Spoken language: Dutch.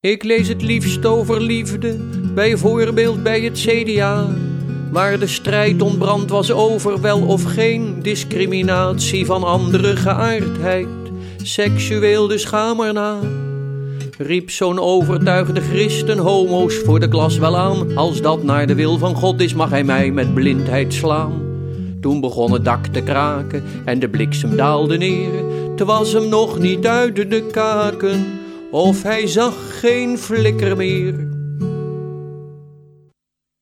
Ik lees het liefst over liefde, bijvoorbeeld bij het CDA. Waar de strijd ontbrand was over wel of geen discriminatie van andere geaardheid. Seksueel dus ga maar na. Riep zo'n overtuigde christen homo's voor de klas wel aan. Als dat naar de wil van God is, mag hij mij met blindheid slaan. Toen begon het dak te kraken en de bliksem daalde neer. Het was hem nog niet uit de kaken, of hij zag geen flikker meer.